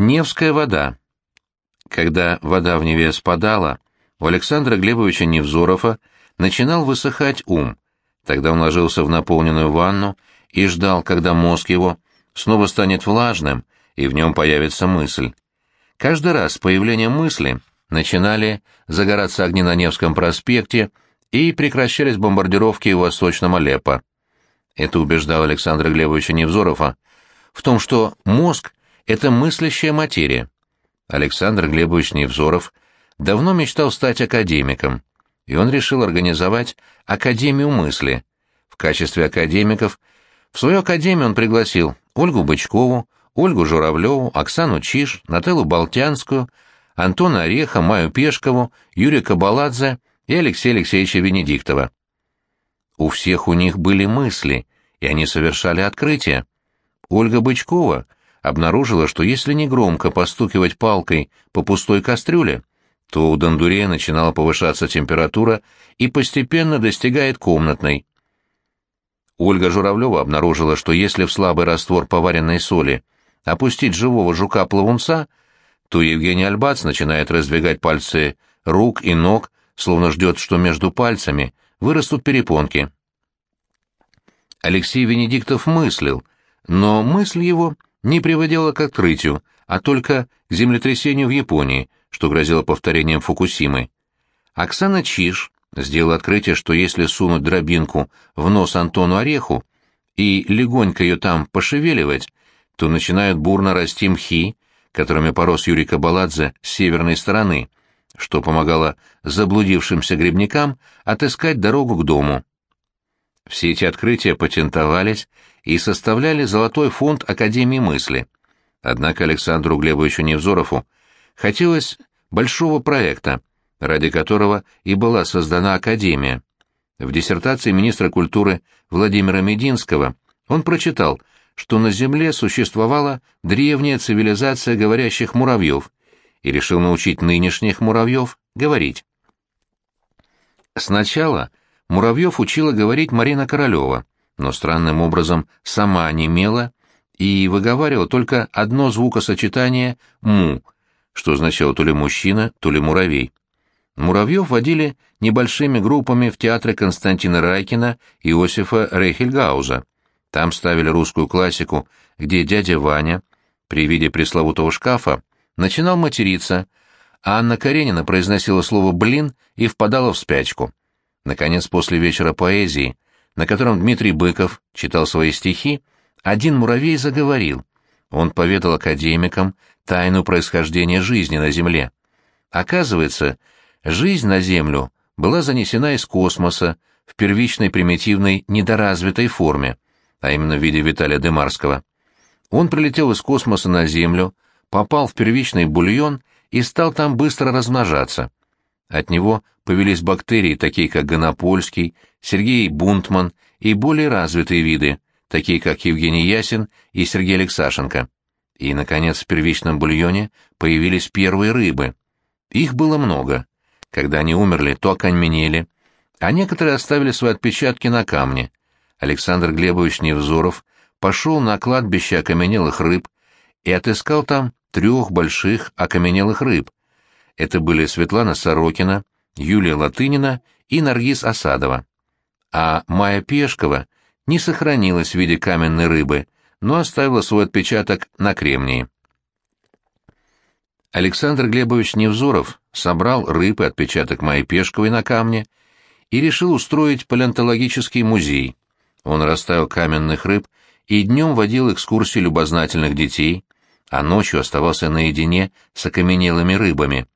Невская вода. Когда вода в Неве спадала, у Александра Глебовича Невзорова начинал высыхать ум. Тогда он ложился в наполненную ванну и ждал, когда мозг его снова станет влажным, и в нем появится мысль. Каждый раз с появлением мысли начинали загораться огни на Невском проспекте и прекращались бомбардировки в Восточном Алеппо. Это убеждало Александра Глебовича Невзорова в том, что мозг — это мыслящая материя. Александр Глебович Невзоров давно мечтал стать академиком, и он решил организовать Академию мысли. В качестве академиков в свою академию он пригласил Ольгу Бычкову, Ольгу Журавлеву, Оксану Чиш, Нателлу Болтянскую, Антона Ореха, Маю Пешкову, Юрия Кабаладзе и Алексея Алексеевича Венедиктова. У всех у них были мысли, и они совершали открытия. Ольга Бычкова обнаружила, что если не громко постукивать палкой по пустой кастрюле, то у Дондурея начинала повышаться температура и постепенно достигает комнатной. Ольга Журавлева обнаружила, что если в слабый раствор поваренной соли опустить живого жука-плавунца, то Евгений Альбац начинает раздвигать пальцы рук и ног, словно ждет, что между пальцами вырастут перепонки. Алексей Венедиктов мыслил, но мысль его не приводила к открытию, а только к землетрясению в Японии, что грозило повторением Фукусимы. Оксана Чиш сделала открытие, что если сунуть дробинку в нос Антону Ореху и легонько ее там пошевеливать, то начинают бурно расти мхи, которыми порос Юрий Кабаладзе с северной стороны, что помогало заблудившимся грибникам отыскать дорогу к дому. Все эти открытия патентовались и составляли золотой фонд Академии мысли. Однако Александру Глебовичу Невзорову хотелось большого проекта, ради которого и была создана Академия. В диссертации министра культуры Владимира Мединского он прочитал – что на Земле существовала древняя цивилизация говорящих муравьев, и решил научить нынешних муравьев говорить. Сначала муравьев учила говорить Марина Королева, но странным образом сама немела и выговаривала только одно звукосочетание «му», что означало то ли мужчина, то ли муравей. Муравьев водили небольшими группами в театры Константина Райкина и Иосифа Рейхельгауза. Там ставили русскую классику, где дядя Ваня, при виде пресловутого шкафа, начинал материться, а Анна Каренина произносила слово «блин» и впадала в спячку. Наконец, после вечера поэзии, на котором Дмитрий Быков читал свои стихи, один муравей заговорил. Он поведал академикам тайну происхождения жизни на Земле. Оказывается, жизнь на Землю была занесена из космоса в первичной примитивной недоразвитой форме а именно в виде Виталия Демарского. Он прилетел из космоса на Землю, попал в первичный бульон и стал там быстро размножаться. От него повелись бактерии, такие как Гонопольский, Сергей Бунтман и более развитые виды, такие как Евгений Ясин и Сергей Алексашенко. И, наконец, в первичном бульоне появились первые рыбы. Их было много. Когда они умерли, то окаменели, а некоторые оставили свои отпечатки на камне. Александр Глебович Невзоров пошел на кладбище окаменелых рыб и отыскал там трех больших окаменелых рыб. Это были Светлана Сорокина, Юлия Латынина и Наргиз Осадова. А Майя Пешкова не сохранилась в виде каменной рыбы, но оставила свой отпечаток на кремнии. Александр Глебович Невзоров собрал рыбы отпечаток Майи Пешковой на камне и решил устроить палеонтологический музей. Он расставил каменных рыб и днем водил экскурсии любознательных детей, а ночью оставался наедине с окаменелыми рыбами.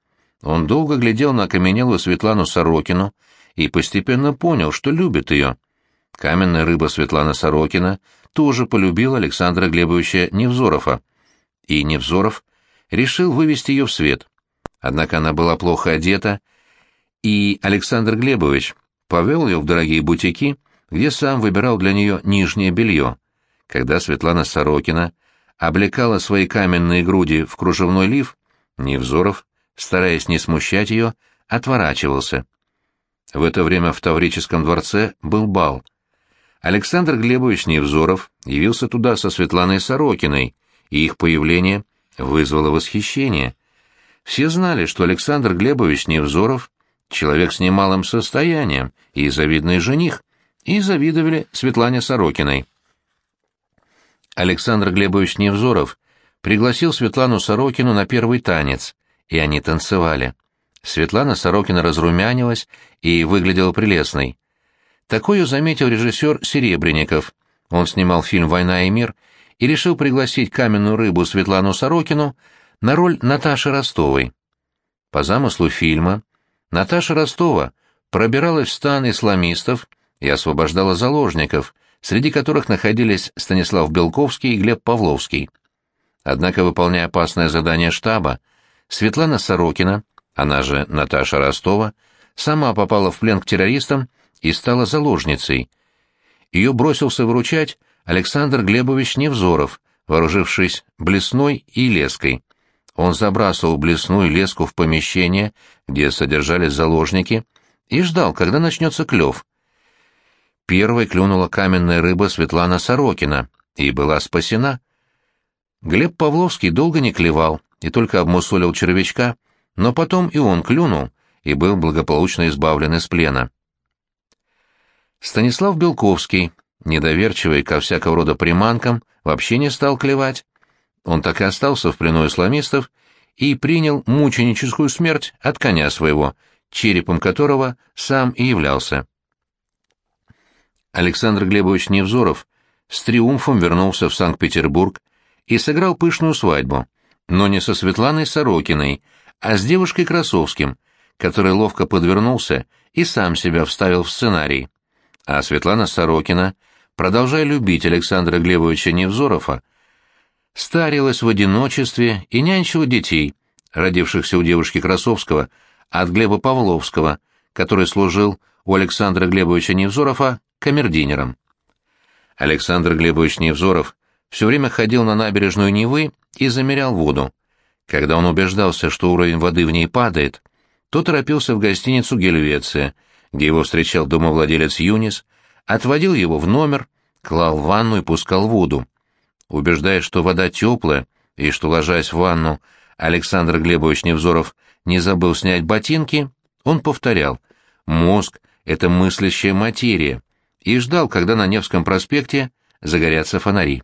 Он долго глядел на окаменелую Светлану Сорокину и постепенно понял, что любит ее. Каменная рыба Светлана Сорокина тоже полюбил Александра Глебовича Невзорова, и Невзоров решил вывести ее в свет. Однако она была плохо одета, и Александр Глебович повел ее в дорогие бутики, где сам выбирал для нее нижнее белье. Когда Светлана Сорокина облекала свои каменные груди в кружевной лиф, Невзоров, стараясь не смущать ее, отворачивался. В это время в Таврическом дворце был бал. Александр Глебович Невзоров явился туда со Светланой Сорокиной, и их появление вызвало восхищение. Все знали, что Александр Глебович Невзоров — человек с немалым состоянием и завидный жених, и завидовали Светлане Сорокиной. Александр Глебович Невзоров пригласил Светлану Сорокину на первый танец, и они танцевали. Светлана Сорокина разрумянилась и выглядела прелестной. Такую заметил режиссер Серебренников. Он снимал фильм «Война и мир» и решил пригласить каменную рыбу Светлану Сорокину на роль Наташи Ростовой. По замыслу фильма Наташа Ростова пробиралась в стан исламистов и освобождала заложников, среди которых находились Станислав Белковский и Глеб Павловский. Однако, выполняя опасное задание штаба, Светлана Сорокина, она же Наташа Ростова, сама попала в плен к террористам и стала заложницей. Ее бросился выручать Александр Глебович Невзоров, вооружившись блесной и леской. Он забрасывал блесну и леску в помещение, где содержались заложники, и ждал, когда начнется клев. Первой клюнула каменная рыба Светлана Сорокина и была спасена. Глеб Павловский долго не клевал и только обмусолил червячка, но потом и он клюнул и был благополучно избавлен из плена. Станислав Белковский, недоверчивый ко всякого рода приманкам, вообще не стал клевать. Он так и остался в плену исламистов и принял мученическую смерть от коня своего, черепом которого сам и являлся. Александр Глебович Невзоров с триумфом вернулся в Санкт-Петербург и сыграл пышную свадьбу, но не со Светланой Сорокиной, а с девушкой Красовским, который ловко подвернулся и сам себя вставил в сценарий. А Светлана Сорокина, продолжая любить Александра Глебовича Невзорова, старилась в одиночестве и нянчила детей, родившихся у девушки Красовского, от Глеба Павловского, который служил у Александра Глебовича Невзорова камердинером. Александр Глебович Невзоров все время ходил на набережную Невы и замерял воду. Когда он убеждался, что уровень воды в ней падает, то торопился в гостиницу «Гельвеция», где его встречал домовладелец Юнис, отводил его в номер, клал в ванну и пускал воду. Убеждаясь, что вода теплая, и что, ложась в ванну, Александр Глебович Невзоров не забыл снять ботинки, он повторял «Мозг — это мыслящая материя», и ждал, когда на Невском проспекте загорятся фонари.